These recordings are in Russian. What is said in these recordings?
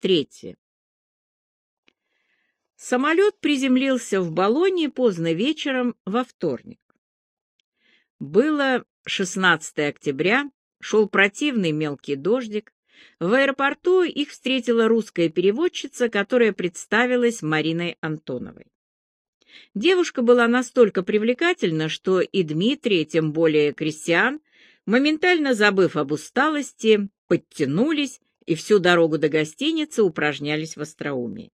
Третье. Самолет приземлился в Болонии поздно вечером во вторник. Было 16 октября, шел противный мелкий дождик. В аэропорту их встретила русская переводчица, которая представилась Мариной Антоновой. Девушка была настолько привлекательна, что и Дмитрий, тем более Кристиан, моментально забыв об усталости, подтянулись и всю дорогу до гостиницы упражнялись в остроумии.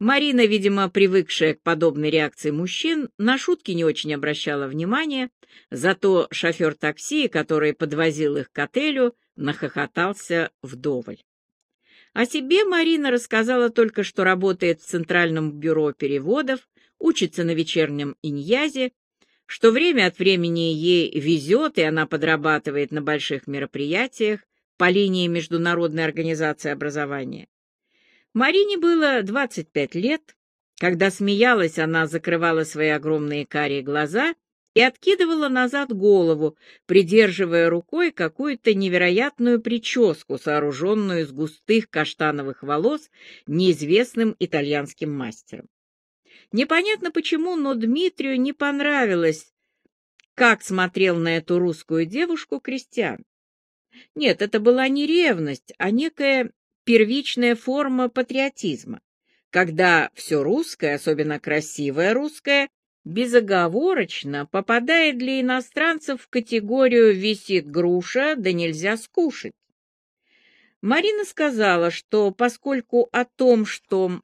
Марина, видимо, привыкшая к подобной реакции мужчин, на шутки не очень обращала внимания, зато шофер такси, который подвозил их к отелю, нахохотался вдоволь. О себе Марина рассказала только, что работает в Центральном бюро переводов, учится на вечернем иньязе, что время от времени ей везет, и она подрабатывает на больших мероприятиях по линии Международной организации образования. Марине было 25 лет. Когда смеялась, она закрывала свои огромные карие глаза и откидывала назад голову, придерживая рукой какую-то невероятную прическу, сооруженную из густых каштановых волос неизвестным итальянским мастером. Непонятно почему, но Дмитрию не понравилось, как смотрел на эту русскую девушку Кристиан. Нет, это была не ревность, а некая первичная форма патриотизма, когда все русское, особенно красивое русское, безоговорочно попадает для иностранцев в категорию «висит груша, да нельзя скушать». Марина сказала, что поскольку о том, что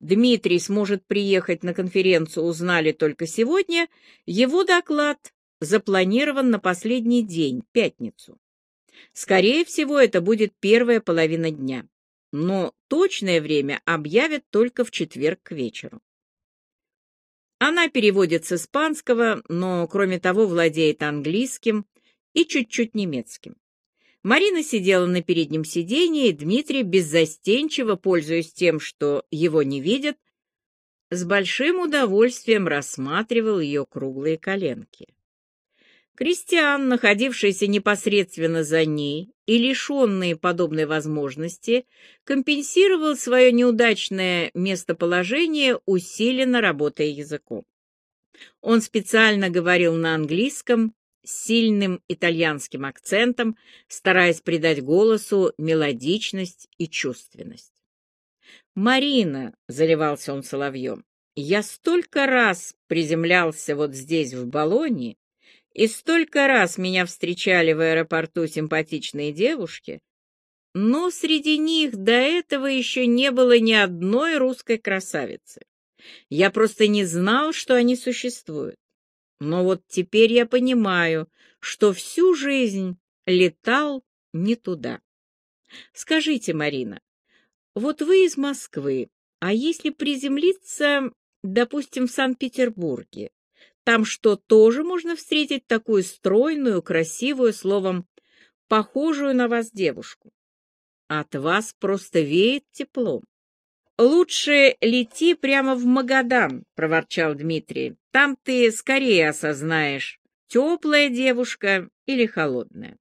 Дмитрий сможет приехать на конференцию, узнали только сегодня, его доклад запланирован на последний день, пятницу. Скорее всего, это будет первая половина дня но точное время объявят только в четверг к вечеру. Она переводит с испанского, но, кроме того, владеет английским и чуть-чуть немецким. Марина сидела на переднем сиденье, и Дмитрий, беззастенчиво, пользуясь тем, что его не видят, с большим удовольствием рассматривал ее круглые коленки. Кристиан, находившийся непосредственно за ней и лишенный подобной возможности, компенсировал свое неудачное местоположение, усиленно работая языком. Он специально говорил на английском с сильным итальянским акцентом, стараясь придать голосу мелодичность и чувственность. «Марина», — заливался он соловьем, — «я столько раз приземлялся вот здесь, в Болонии, и столько раз меня встречали в аэропорту симпатичные девушки, но среди них до этого еще не было ни одной русской красавицы. Я просто не знал, что они существуют. Но вот теперь я понимаю, что всю жизнь летал не туда. Скажите, Марина, вот вы из Москвы, а если приземлиться, допустим, в Санкт-Петербурге, там что, тоже можно встретить такую стройную, красивую, словом, похожую на вас девушку? От вас просто веет теплом. «Лучше лети прямо в Магадан», — проворчал Дмитрий. «Там ты скорее осознаешь, теплая девушка или холодная».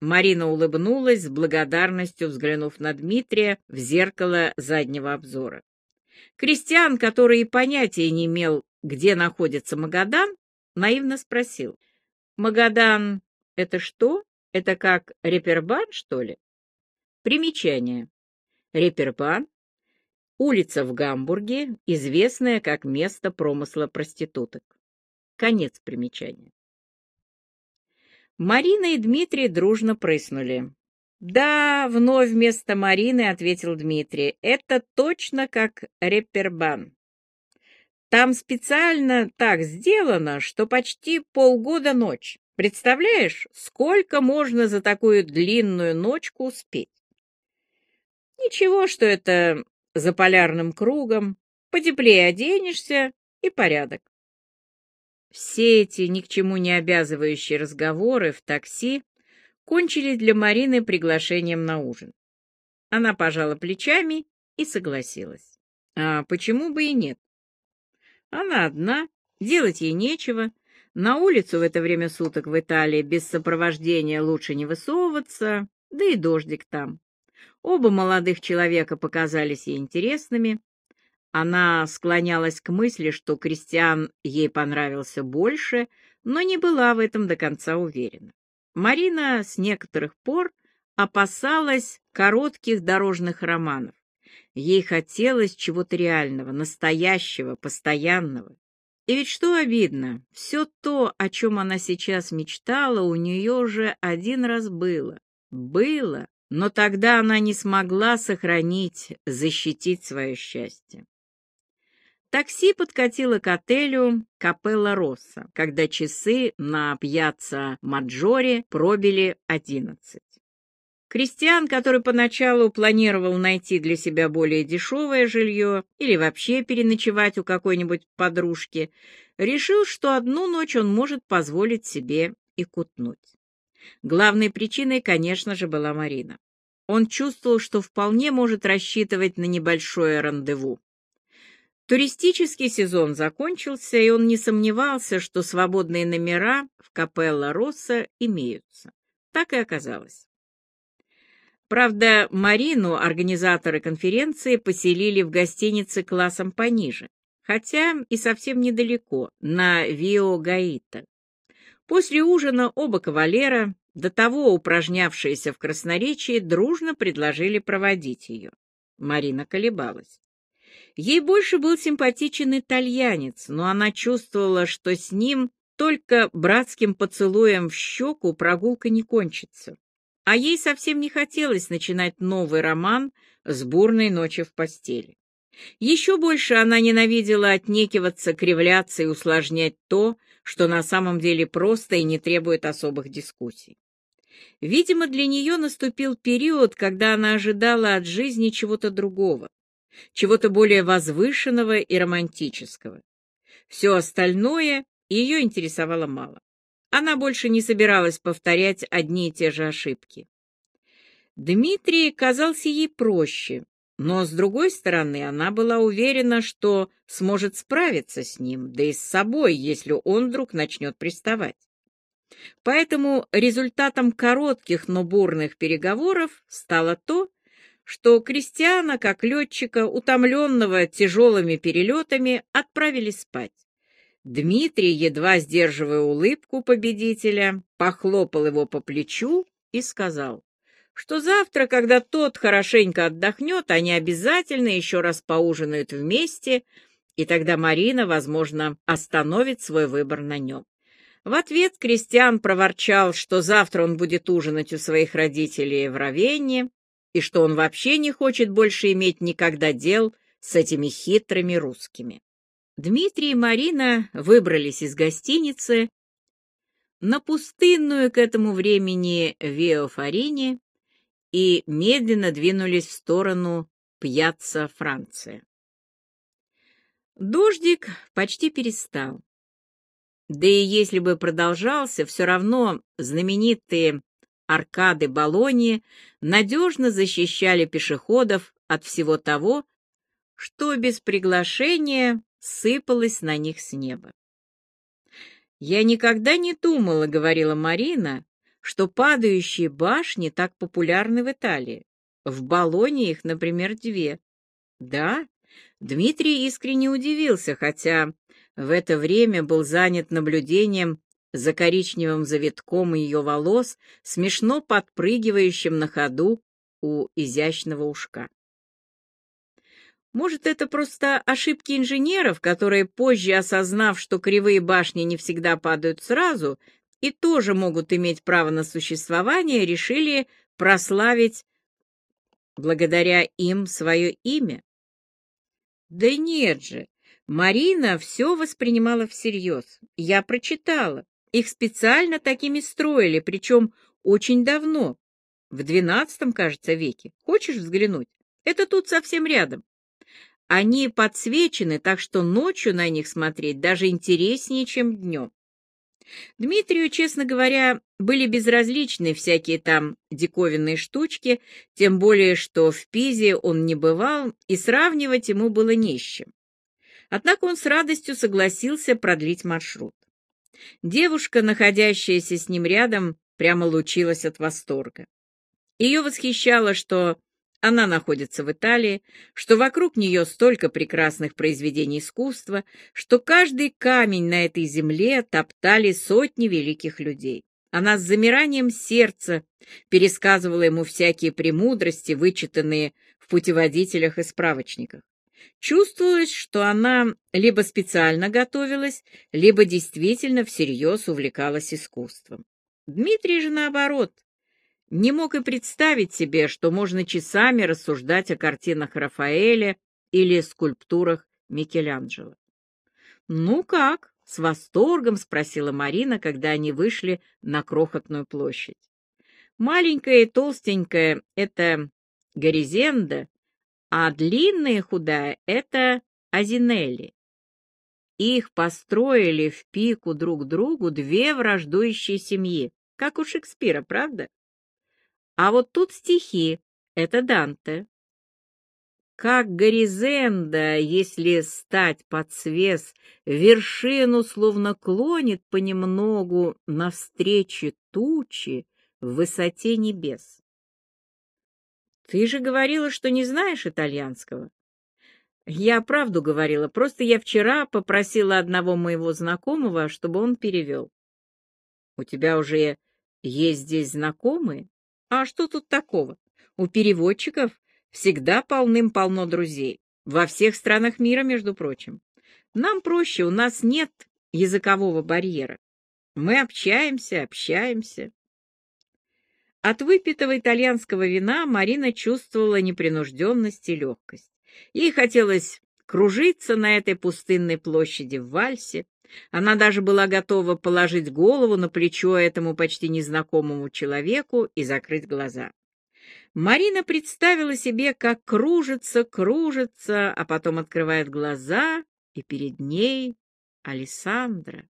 Марина улыбнулась с благодарностью, взглянув на Дмитрия в зеркало заднего обзора. Крестьян, который и понятия не имел, где находится Магадан, наивно спросил. «Магадан — это что? Это как Репербан, что ли?» Примечание. Репербан — улица в Гамбурге, известная как место промысла проституток. Конец примечания. Марина и Дмитрий дружно прыснули. «Да, вновь вместо Марины», — ответил Дмитрий, — «это точно как Репербан. Там специально так сделано, что почти полгода ночь. Представляешь, сколько можно за такую длинную ночку успеть? Ничего, что это за полярным кругом, потеплее оденешься и порядок. Все эти ни к чему не обязывающие разговоры в такси кончились для Марины приглашением на ужин. Она пожала плечами и согласилась. А почему бы и нет? Она одна, делать ей нечего. На улицу в это время суток в Италии без сопровождения лучше не высовываться, да и дождик там. Оба молодых человека показались ей интересными. Она склонялась к мысли, что Кристиан ей понравился больше, но не была в этом до конца уверена. Марина с некоторых пор опасалась коротких дорожных романов. Ей хотелось чего-то реального, настоящего, постоянного. И ведь что обидно, все то, о чем она сейчас мечтала, у нее уже один раз было. Было, но тогда она не смогла сохранить, защитить свое счастье. Такси подкатило к отелю Капелла Росса, когда часы на пьяцца Маджоре пробили одиннадцать. Крестьян, который поначалу планировал найти для себя более дешевое жилье или вообще переночевать у какой-нибудь подружки, решил, что одну ночь он может позволить себе и кутнуть. Главной причиной, конечно же, была Марина. Он чувствовал, что вполне может рассчитывать на небольшое рандеву. Туристический сезон закончился, и он не сомневался, что свободные номера в Капелла Росса имеются. Так и оказалось. Правда, Марину организаторы конференции поселили в гостинице классом пониже, хотя и совсем недалеко, на Вио-Гаита. После ужина оба кавалера, до того упражнявшиеся в красноречии, дружно предложили проводить ее. Марина колебалась. Ей больше был симпатичен итальянец, но она чувствовала, что с ним только братским поцелуем в щеку прогулка не кончится. А ей совсем не хотелось начинать новый роман с бурной ночи в постели. Еще больше она ненавидела отнекиваться, кривляться и усложнять то, что на самом деле просто и не требует особых дискуссий. Видимо, для нее наступил период, когда она ожидала от жизни чего-то другого, чего-то более возвышенного и романтического. Все остальное ее интересовало мало. Она больше не собиралась повторять одни и те же ошибки. Дмитрий казался ей проще, но, с другой стороны, она была уверена, что сможет справиться с ним, да и с собой, если он вдруг начнет приставать. Поэтому результатом коротких, но бурных переговоров стало то, что Кристиана, как летчика, утомленного тяжелыми перелетами, отправили спать. Дмитрий, едва сдерживая улыбку победителя, похлопал его по плечу и сказал, что завтра, когда тот хорошенько отдохнет, они обязательно еще раз поужинают вместе, и тогда Марина, возможно, остановит свой выбор на нем. В ответ Кристиан проворчал, что завтра он будет ужинать у своих родителей в Равенне, и что он вообще не хочет больше иметь никогда дел с этими хитрыми русскими. Дмитрий и Марина выбрались из гостиницы на пустынную к этому времени Виофарине и медленно двинулись в сторону Пьяцца Франция. Дождик почти перестал. Да и если бы продолжался, все равно знаменитые аркады Болонии надежно защищали пешеходов от всего того, что без приглашения сыпалось на них с неба. «Я никогда не думала, — говорила Марина, — что падающие башни так популярны в Италии. В Болоне их, например, две. Да, Дмитрий искренне удивился, хотя в это время был занят наблюдением за коричневым завитком ее волос, смешно подпрыгивающим на ходу у изящного ушка. Может, это просто ошибки инженеров, которые, позже осознав, что кривые башни не всегда падают сразу и тоже могут иметь право на существование, решили прославить благодаря им свое имя? Да нет же, Марина все воспринимала всерьез. Я прочитала. Их специально такими строили, причем очень давно, в двенадцатом, кажется, веке. Хочешь взглянуть? Это тут совсем рядом. Они подсвечены, так что ночью на них смотреть даже интереснее, чем днем. Дмитрию, честно говоря, были безразличны всякие там диковинные штучки, тем более, что в Пизе он не бывал, и сравнивать ему было не с чем. Однако он с радостью согласился продлить маршрут. Девушка, находящаяся с ним рядом, прямо лучилась от восторга. Ее восхищало, что она находится в Италии, что вокруг нее столько прекрасных произведений искусства, что каждый камень на этой земле топтали сотни великих людей. Она с замиранием сердца пересказывала ему всякие премудрости, вычитанные в путеводителях и справочниках. Чувствовалось, что она либо специально готовилась, либо действительно всерьез увлекалась искусством. Дмитрий же, наоборот, не мог и представить себе, что можно часами рассуждать о картинах Рафаэля или скульптурах Микеланджело. «Ну как?» — с восторгом спросила Марина, когда они вышли на крохотную площадь. Маленькая и толстенькая — это Горизенда, а длинная и худая — это Азинелли. Их построили в пику друг другу две враждующие семьи, как у Шекспира, правда? А вот тут стихи. Это Данте. Как горизенда, если стать под свес, вершину словно клонит понемногу навстречу тучи в высоте небес. Ты же говорила, что не знаешь итальянского. Я правду говорила, просто я вчера попросила одного моего знакомого, чтобы он перевел. У тебя уже есть здесь знакомые? А что тут такого? У переводчиков всегда полным-полно друзей. Во всех странах мира, между прочим. Нам проще, у нас нет языкового барьера. Мы общаемся, общаемся. От выпитого итальянского вина Марина чувствовала непринужденность и легкость. Ей хотелось кружиться на этой пустынной площади в вальсе, она даже была готова положить голову на плечо этому почти незнакомому человеку и закрыть глаза. Марина представила себе, как кружится, кружится, а потом открывает глаза, и перед ней Александра.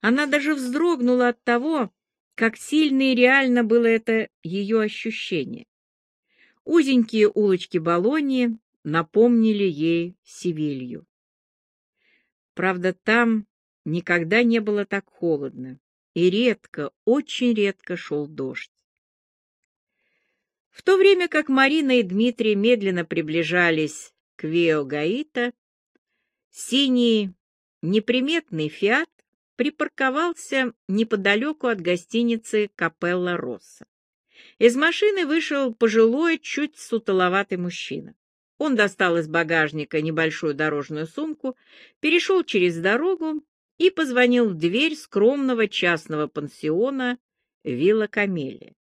Она даже вздрогнула от того, как сильно и реально было это ее ощущение. Узенькие улочки Болонии напомнили ей Севилью. Правда, там никогда не было так холодно, и редко, очень редко шел дождь. В то время как Марина и Дмитрий медленно приближались к Вио-Гаита, синий неприметный «Фиат» припарковался неподалеку от гостиницы «Капелла Росса». Из машины вышел пожилой, чуть сутуловатый мужчина. Он достал из багажника небольшую дорожную сумку, перешел через дорогу и позвонил в дверь скромного частного пансиона «Вилла Камелия».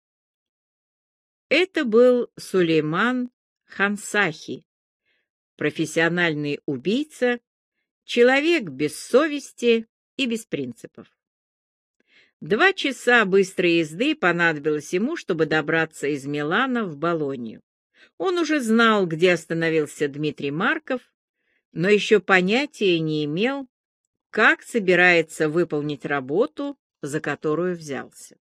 Это был Сулейман Хансахи, профессиональный убийца, человек без совести и без принципов. Два часа быстрой езды понадобилось ему, чтобы добраться из Милана в Болонию. Он уже знал, где остановился Дмитрий Марков, но еще понятия не имел, как собирается выполнить работу, за которую взялся.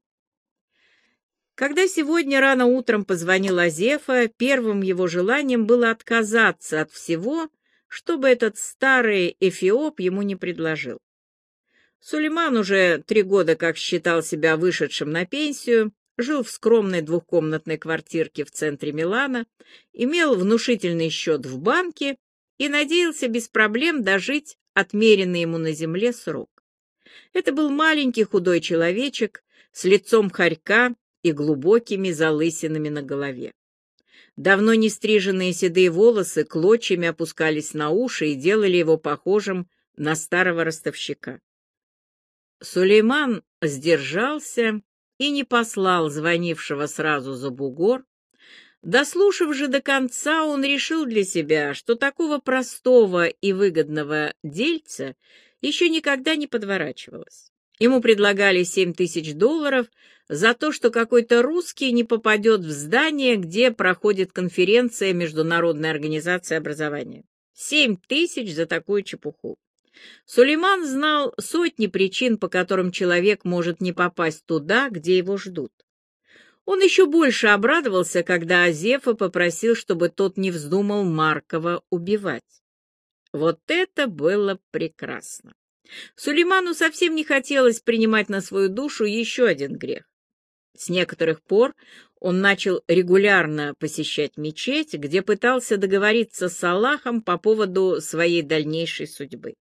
Когда сегодня рано утром позвонил Азефа, первым его желанием было отказаться от всего, чтобы этот старый эфиоп ему не предложил. Сулейман уже три года как считал себя вышедшим на пенсию, жил в скромной двухкомнатной квартирке в центре Милана, имел внушительный счет в банке и надеялся без проблем дожить отмеренный ему на земле срок. Это был маленький худой человечек с лицом хорька и глубокими залысинами на голове. Давно не стриженные седые волосы клочьями опускались на уши и делали его похожим на старого ростовщика. Сулейман сдержался и не послал звонившего сразу за бугор. Дослушав же до конца, он решил для себя, что такого простого и выгодного дельца еще никогда не подворачивалось. Ему предлагали семь тысяч долларов за то, что какой-то русский не попадет в здание, где проходит конференция Международной организации образования. Семь тысяч за такую чепуху. Сулейман знал сотни причин, по которым человек может не попасть туда, где его ждут. Он еще больше обрадовался, когда Азефа попросил, чтобы тот не вздумал Маркова убивать. Вот это было прекрасно. Сулейману совсем не хотелось принимать на свою душу еще один грех. С некоторых пор Он начал регулярно посещать мечеть, где пытался договориться с Аллахом по поводу своей дальнейшей судьбы.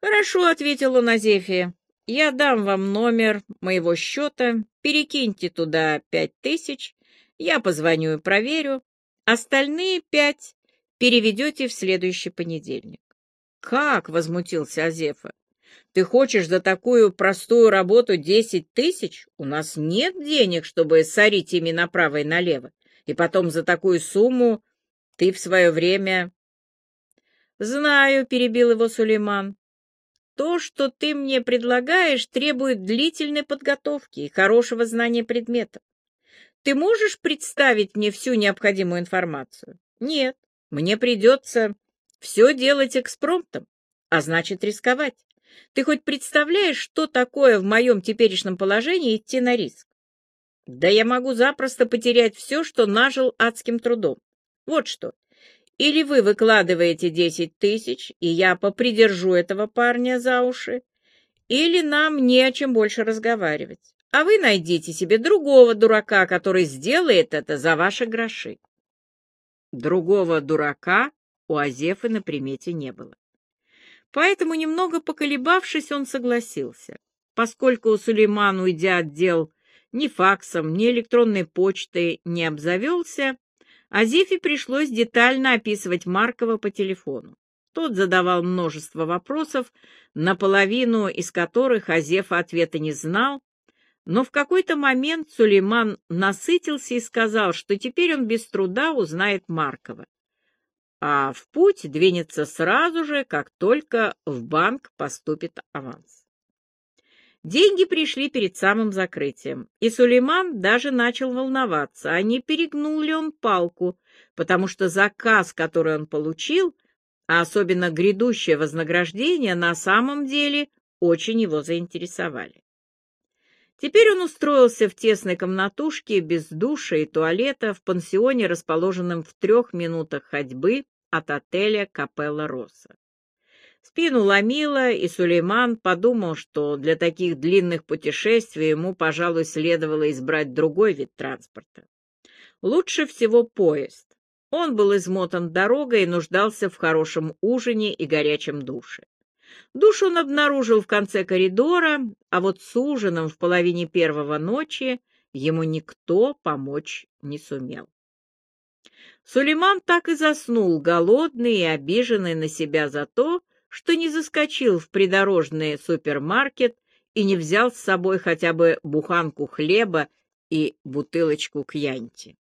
«Хорошо», — ответил он Азефе, — «я дам вам номер моего счета, перекиньте туда пять тысяч, я позвоню и проверю, остальные пять переведете в следующий понедельник». «Как?» — возмутился Азефа. Ты хочешь за такую простую работу десять тысяч? У нас нет денег, чтобы сорить ими направо и налево. И потом за такую сумму ты в свое время... Знаю, — перебил его Сулейман. То, что ты мне предлагаешь, требует длительной подготовки и хорошего знания предметов. Ты можешь представить мне всю необходимую информацию? Нет, мне придется все делать экспромтом, а значит рисковать. Ты хоть представляешь, что такое в моем теперешнем положении идти на риск? Да я могу запросто потерять все, что нажил адским трудом. Вот что. Или вы выкладываете десять тысяч, и я попридержу этого парня за уши, или нам не о чем больше разговаривать. А вы найдите себе другого дурака, который сделает это за ваши гроши. Другого дурака у Азефы на примете не было. Поэтому, немного поколебавшись, он согласился. Поскольку Сулейман, уйдя от дел, ни факсом, ни электронной почтой не обзавелся, Азифе пришлось детально описывать Маркова по телефону. Тот задавал множество вопросов, наполовину из которых Азефа ответа не знал, но в какой-то момент Сулейман насытился и сказал, что теперь он без труда узнает Маркова а в путь двинется сразу же, как только в банк поступит аванс. Деньги пришли перед самым закрытием, и Сулейман даже начал волноваться, а не перегнул ли он палку, потому что заказ, который он получил, а особенно грядущее вознаграждение, на самом деле очень его заинтересовали. Теперь он устроился в тесной комнатушке без душа и туалета в пансионе, расположенном в трех минутах ходьбы от отеля Капелла Росса. Спину ломило, и Сулейман подумал, что для таких длинных путешествий ему, пожалуй, следовало избрать другой вид транспорта. Лучше всего поезд. Он был измотан дорогой и нуждался в хорошем ужине и горячем душе. Душ он обнаружил в конце коридора, а вот с ужином в половине первого ночи ему никто помочь не сумел. Сулейман так и заснул, голодный и обиженный на себя за то, что не заскочил в придорожный супермаркет и не взял с собой хотя бы буханку хлеба и бутылочку кьянти.